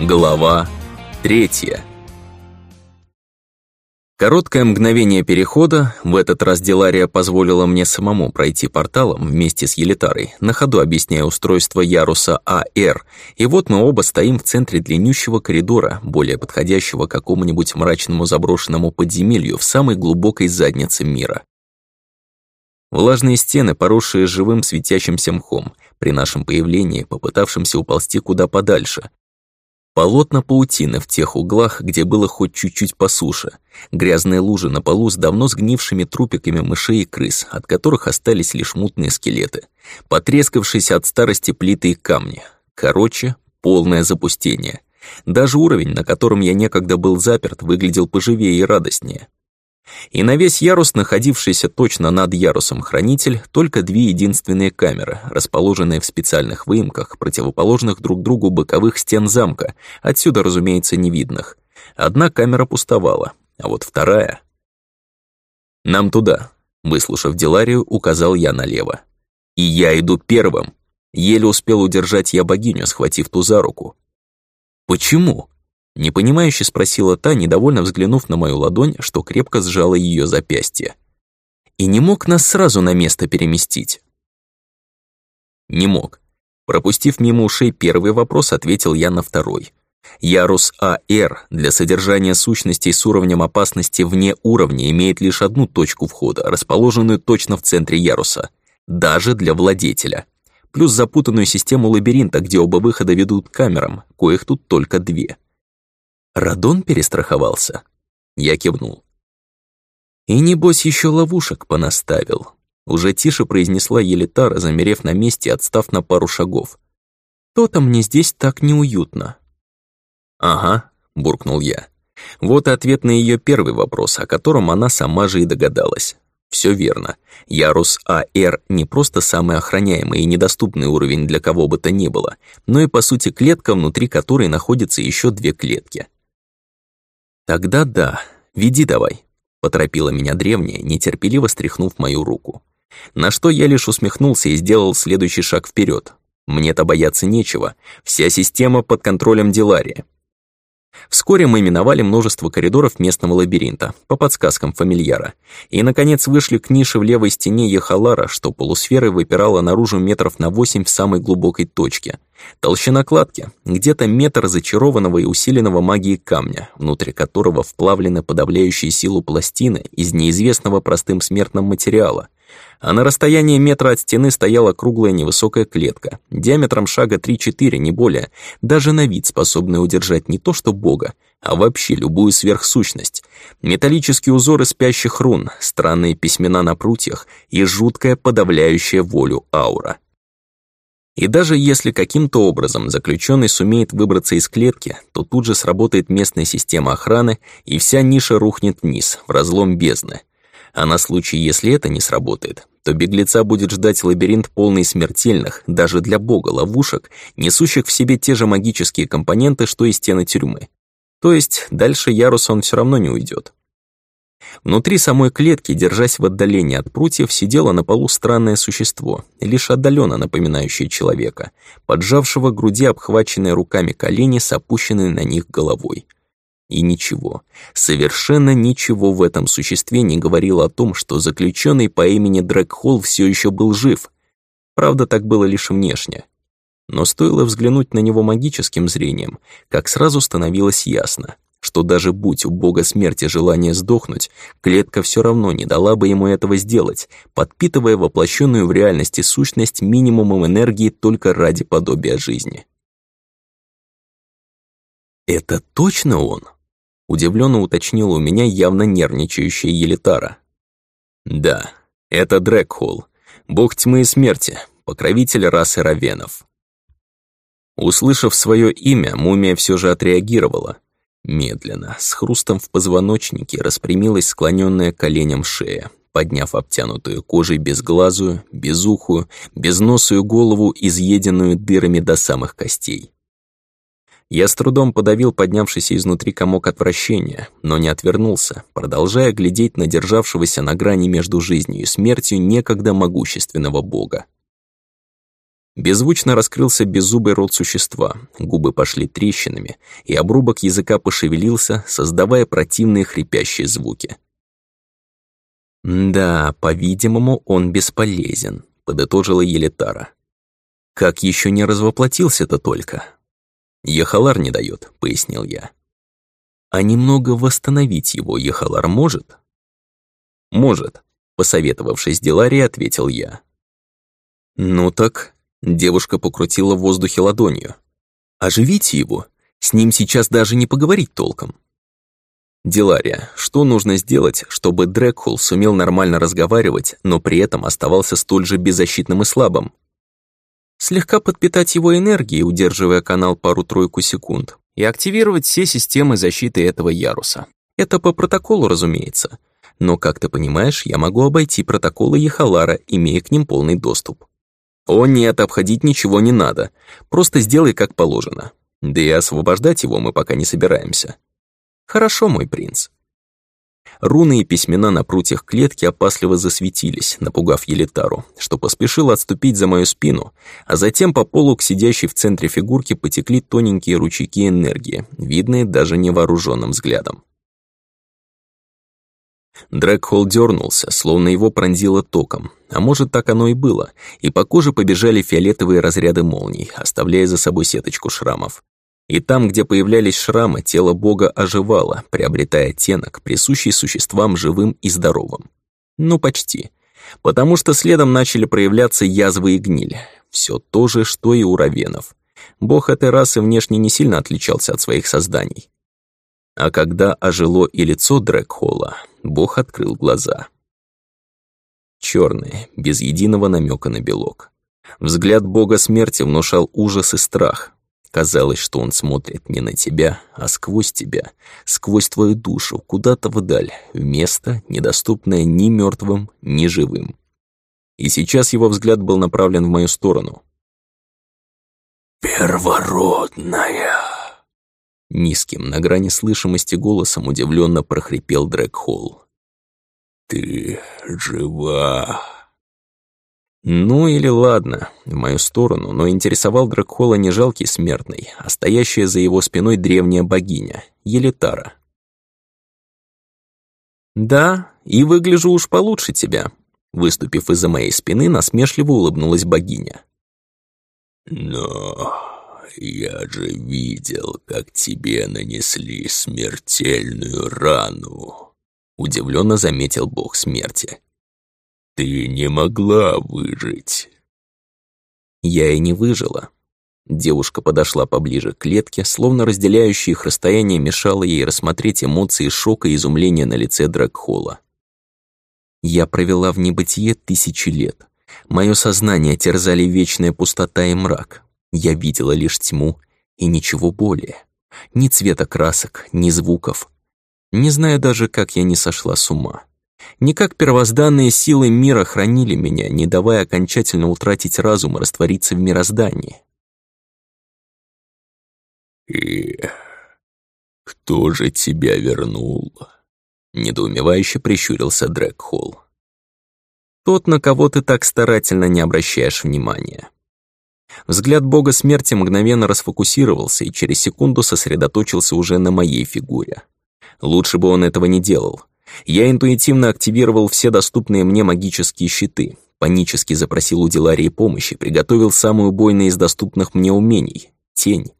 Глава третья Короткое мгновение перехода, в этот раз Делария позволила мне самому пройти порталом вместе с Елитарой, на ходу объясняя устройство яруса АР, и вот мы оба стоим в центре длиннющего коридора, более подходящего какому-нибудь мрачному заброшенному подземелью в самой глубокой заднице мира. Влажные стены, поросшие живым светящимся мхом, при нашем появлении попытавшимся уползти куда подальше, Полотна паутины в тех углах, где было хоть чуть-чуть по суше. Грязные лужи на полу с давно сгнившими трупиками мышей и крыс, от которых остались лишь мутные скелеты. Потрескавшиеся от старости плиты и камни. Короче, полное запустение. Даже уровень, на котором я некогда был заперт, выглядел поживее и радостнее. И на весь ярус, находившийся точно над ярусом хранитель, только две единственные камеры, расположенные в специальных выемках, противоположных друг другу боковых стен замка, отсюда, разумеется, не видных. Одна камера пустовала, а вот вторая... «Нам туда», — выслушав Деларию, указал я налево. «И я иду первым!» Еле успел удержать я богиню, схватив ту за руку. «Почему?» Непонимающе спросила та, недовольно взглянув на мою ладонь, что крепко сжала ее запястье. «И не мог нас сразу на место переместить?» «Не мог». Пропустив мимо ушей первый вопрос, ответил я на второй. Ярус АР для содержания сущностей с уровнем опасности вне уровня имеет лишь одну точку входа, расположенную точно в центре яруса, даже для владетеля. Плюс запутанную систему лабиринта, где оба выхода ведут к камерам, коих тут только две. Радон перестраховался. Я кивнул. И небось еще ловушек понаставил. Уже тише произнесла Елитара, замерев на месте, отстав на пару шагов. То-то мне здесь так неуютно. Ага, буркнул я. Вот и ответ на ее первый вопрос, о котором она сама же и догадалась. Все верно. Ярус АР не просто самый охраняемый и недоступный уровень для кого бы то ни было, но и, по сути, клетка, внутри которой находятся еще две клетки. «Тогда да, веди давай», — поторопила меня древняя, нетерпеливо стряхнув мою руку. На что я лишь усмехнулся и сделал следующий шаг вперед. Мне-то бояться нечего, вся система под контролем Дилария. Вскоре мы миновали множество коридоров местного лабиринта, по подсказкам фамильяра, и, наконец, вышли к нише в левой стене Ехалара, что полусферой выпирала наружу метров на восемь в самой глубокой точке. Толщина кладки — где-то метр зачарованного и усиленного магией камня, внутри которого вплавлены подавляющие силу пластины из неизвестного простым смертным материала, а на расстоянии метра от стены стояла круглая невысокая клетка, диаметром шага 3-4, не более, даже на вид способная удержать не то что бога, а вообще любую сверхсущность. Металлические узоры спящих рун, странные письмена на прутьях и жуткая подавляющая волю аура. И даже если каким-то образом заключенный сумеет выбраться из клетки, то тут же сработает местная система охраны, и вся ниша рухнет вниз, в разлом бездны. А на случай, если это не сработает, то беглеца будет ждать лабиринт полный смертельных, даже для бога, ловушек, несущих в себе те же магические компоненты, что и стены тюрьмы. То есть дальше ярус он все равно не уйдет. Внутри самой клетки, держась в отдалении от прутьев, сидело на полу странное существо, лишь отдаленно напоминающее человека, поджавшего груди обхваченные руками колени с опущенной на них головой. И ничего, совершенно ничего в этом существе не говорило о том, что заключенный по имени Дрэкхолл все еще был жив. Правда, так было лишь внешне. Но стоило взглянуть на него магическим зрением, как сразу становилось ясно, что даже будь у бога смерти желание сдохнуть, клетка все равно не дала бы ему этого сделать, подпитывая воплощенную в реальности сущность минимумом энергии только ради подобия жизни. «Это точно он?» Удивленно уточнила у меня явно нервничающая Елитара. Да, это Дрэкхолл, бог тьмы и смерти, покровитель расы равенов. Услышав свое имя, мумия все же отреагировала. Медленно, с хрустом в позвоночнике, распрямилась склоненная коленям шея, подняв обтянутую кожей безглазую, безухую, безносую голову, изъеденную дырами до самых костей. Я с трудом подавил поднявшийся изнутри комок отвращения, но не отвернулся, продолжая глядеть на державшегося на грани между жизнью и смертью некогда могущественного бога. Беззвучно раскрылся беззубый рот существа, губы пошли трещинами, и обрубок языка пошевелился, создавая противные хрипящие звуки. «Да, по-видимому, он бесполезен», — подытожила Елитара. «Как еще не развоплотился-то только?» «Ехалар не дает», — пояснил я. «А немного восстановить его Ехалар может?» «Может», — посоветовавшись Деларе, ответил я. «Ну так», — девушка покрутила в воздухе ладонью. «Оживите его, с ним сейчас даже не поговорить толком». Дилария, что нужно сделать, чтобы Дрекхул сумел нормально разговаривать, но при этом оставался столь же беззащитным и слабым? Слегка подпитать его энергией, удерживая канал пару-тройку секунд, и активировать все системы защиты этого яруса. Это по протоколу, разумеется. Но, как ты понимаешь, я могу обойти протоколы Ехалара, имея к ним полный доступ. О нет, обходить ничего не надо. Просто сделай как положено. Да и освобождать его мы пока не собираемся. «Хорошо, мой принц». Руны и письмена на прутьях клетки опасливо засветились, напугав Елитару, что поспешил отступить за мою спину, а затем по полу к сидящей в центре фигурки потекли тоненькие ручейки энергии, видные даже невооруженным взглядом. Дрэгхолл дернулся, словно его пронзило током, а может так оно и было, и по коже побежали фиолетовые разряды молний, оставляя за собой сеточку шрамов. И там, где появлялись шрамы, тело бога оживало, приобретая оттенок, присущий существам живым и здоровым. Ну, почти. Потому что следом начали проявляться язвы и гниль. Все то же, что и у равенов. Бог этой расы внешне не сильно отличался от своих созданий. А когда ожило и лицо Дрэгхолла, бог открыл глаза. Черные, без единого намека на белок. Взгляд бога смерти внушал ужас и страх, Казалось, что он смотрит не на тебя, а сквозь тебя, сквозь твою душу, куда-то вдаль, в место, недоступное ни мертвым, ни живым. И сейчас его взгляд был направлен в мою сторону. «Первородная!» Низким, на грани слышимости голосом удивленно прохрипел Дрэкхолл. «Ты жива!» Ну или ладно, в мою сторону, но интересовал Дракхола не жалкий смертный, а стоящая за его спиной древняя богиня, Елитара. «Да, и выгляжу уж получше тебя», выступив из-за моей спины, насмешливо улыбнулась богиня. «Но я же видел, как тебе нанесли смертельную рану», удивленно заметил бог смерти. Ты не могла выжить. Я и не выжила. Девушка подошла поближе к клетке, словно разделяющее их расстояние мешало ей рассмотреть эмоции шока и изумления на лице Дракхола. Я провела в небытие тысячи лет. Мое сознание терзали вечная пустота и мрак. Я видела лишь тьму и ничего более. Ни цвета красок, ни звуков. Не знаю даже, как я не сошла с ума. Не как первозданные силы мира хранили меня, не давая окончательно утратить разум и раствориться в мироздании. «И кто же тебя вернул?» Недоумевающе прищурился Дрэкхолл. «Тот, на кого ты так старательно не обращаешь внимания». Взгляд бога смерти мгновенно расфокусировался и через секунду сосредоточился уже на моей фигуре. Лучше бы он этого не делал. Я интуитивно активировал все доступные мне магические щиты, панически запросил у Диларии помощи, приготовил самую убойную из доступных мне умений — тень.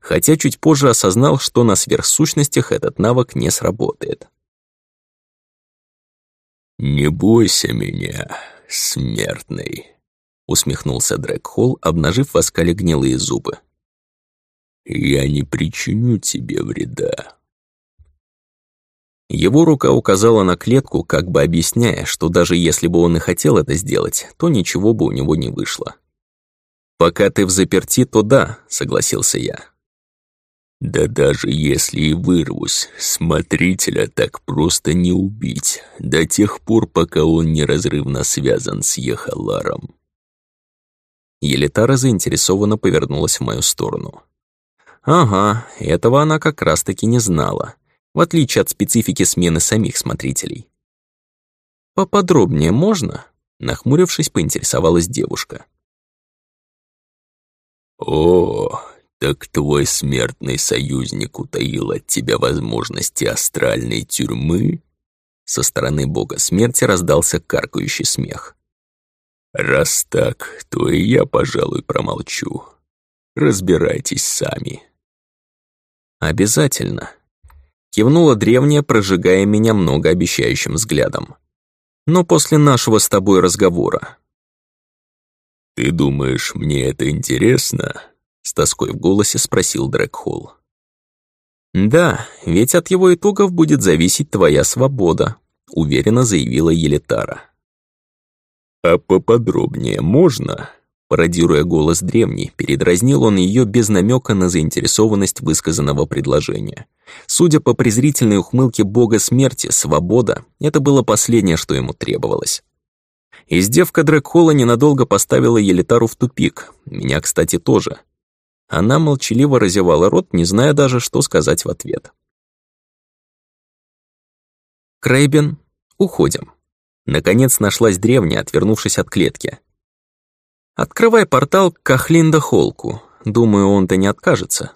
Хотя чуть позже осознал, что на сверхсущностях этот навык не сработает. «Не бойся меня, смертный», — усмехнулся Дрэкхолл, обнажив в оскале гнилые зубы. «Я не причиню тебе вреда. Его рука указала на клетку, как бы объясняя, что даже если бы он и хотел это сделать, то ничего бы у него не вышло. «Пока ты в заперти, то да», — согласился я. «Да даже если и вырвусь, смотрителя так просто не убить, до тех пор, пока он неразрывно связан с Ехаларом». Елитара заинтересованно повернулась в мою сторону. «Ага, этого она как раз-таки не знала в отличие от специфики смены самих смотрителей. «Поподробнее можно?» — нахмурившись, поинтересовалась девушка. «О, так твой смертный союзник утаил от тебя возможности астральной тюрьмы?» Со стороны бога смерти раздался каркающий смех. «Раз так, то и я, пожалуй, промолчу. Разбирайтесь сами». «Обязательно», — кивнула древняя, прожигая меня многообещающим взглядом. «Но после нашего с тобой разговора». «Ты думаешь, мне это интересно?» — с тоской в голосе спросил Дрэкхолл. «Да, ведь от его итогов будет зависеть твоя свобода», — уверенно заявила Елитара. «А поподробнее можно?» Пародируя голос древний, передразнил он ее без намека на заинтересованность высказанного предложения. Судя по презрительной ухмылке бога смерти, свобода — это было последнее, что ему требовалось. Издевка Дрекхола ненадолго поставила Елитару в тупик, меня, кстати, тоже. Она молчаливо разевала рот, не зная даже, что сказать в ответ. Крейбен, уходим. Наконец нашлась древняя, отвернувшись от клетки. Открывай портал к Кахлинда Холку. Думаю, он-то не откажется.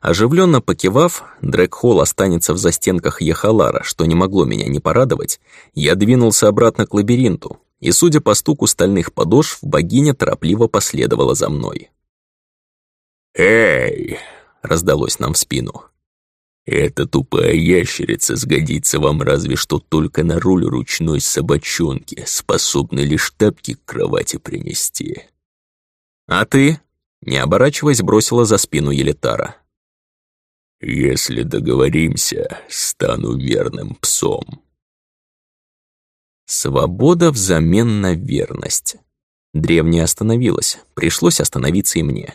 Оживленно покивав, Дрэкхолл останется в застенках Ехалара, что не могло меня не порадовать, я двинулся обратно к лабиринту, и, судя по стуку стальных подошв, богиня торопливо последовала за мной. «Эй!» — раздалось нам в спину. Эта тупая ящерица сгодится вам разве что только на роль ручной собачонки, способной лишь тапки к кровати принести. А ты, не оборачиваясь, бросила за спину Елитара. Если договоримся, стану верным псом. Свобода взамен на верность. Древняя остановилась, пришлось остановиться и мне.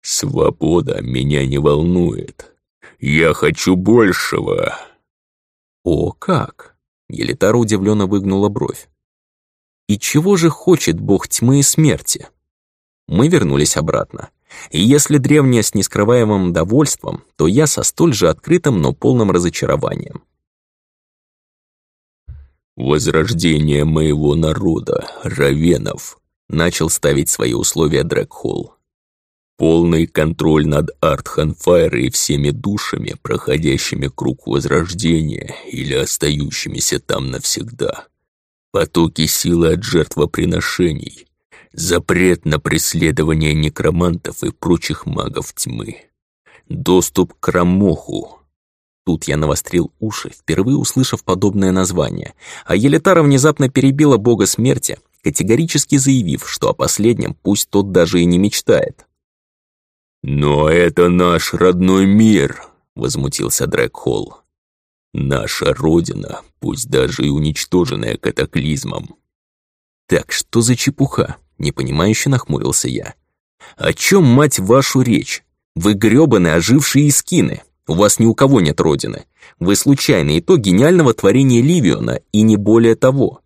Свобода меня не волнует. Я хочу большего!» «О, как!» — Елитара удивленно выгнула бровь. «И чего же хочет бог тьмы и смерти?» Мы вернулись обратно. И если древняя с нескрываемым довольством, то я со столь же открытым, но полным разочарованием. «Возрождение моего народа, Равенов», — начал ставить свои условия Дрэкхолл. Полный контроль над Артханфайр и всеми душами, проходящими круг возрождения или остающимися там навсегда. Потоки силы от жертвоприношений. Запрет на преследование некромантов и прочих магов тьмы. Доступ к Рамоху. Тут я навострил уши, впервые услышав подобное название, а Елитара внезапно перебила бога смерти, категорически заявив, что о последнем пусть тот даже и не мечтает. «Но это наш родной мир», — возмутился Дрэкхолл. «Наша родина, пусть даже и уничтоженная катаклизмом». «Так, что за чепуха?» — непонимающе нахмурился я. «О чем, мать, вашу речь? Вы грёбаные ожившие искины. У вас ни у кого нет родины. Вы случайный итог гениального творения Ливиона, и не более того.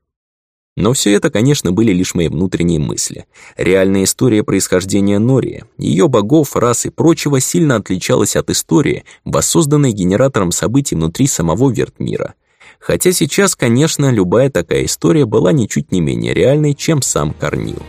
Но все это, конечно, были лишь мои внутренние мысли. Реальная история происхождения Нории, ее богов, рас и прочего сильно отличалась от истории, воссозданной генератором событий внутри самого Вертмира. Хотя сейчас, конечно, любая такая история была ничуть не менее реальной, чем сам Корнил.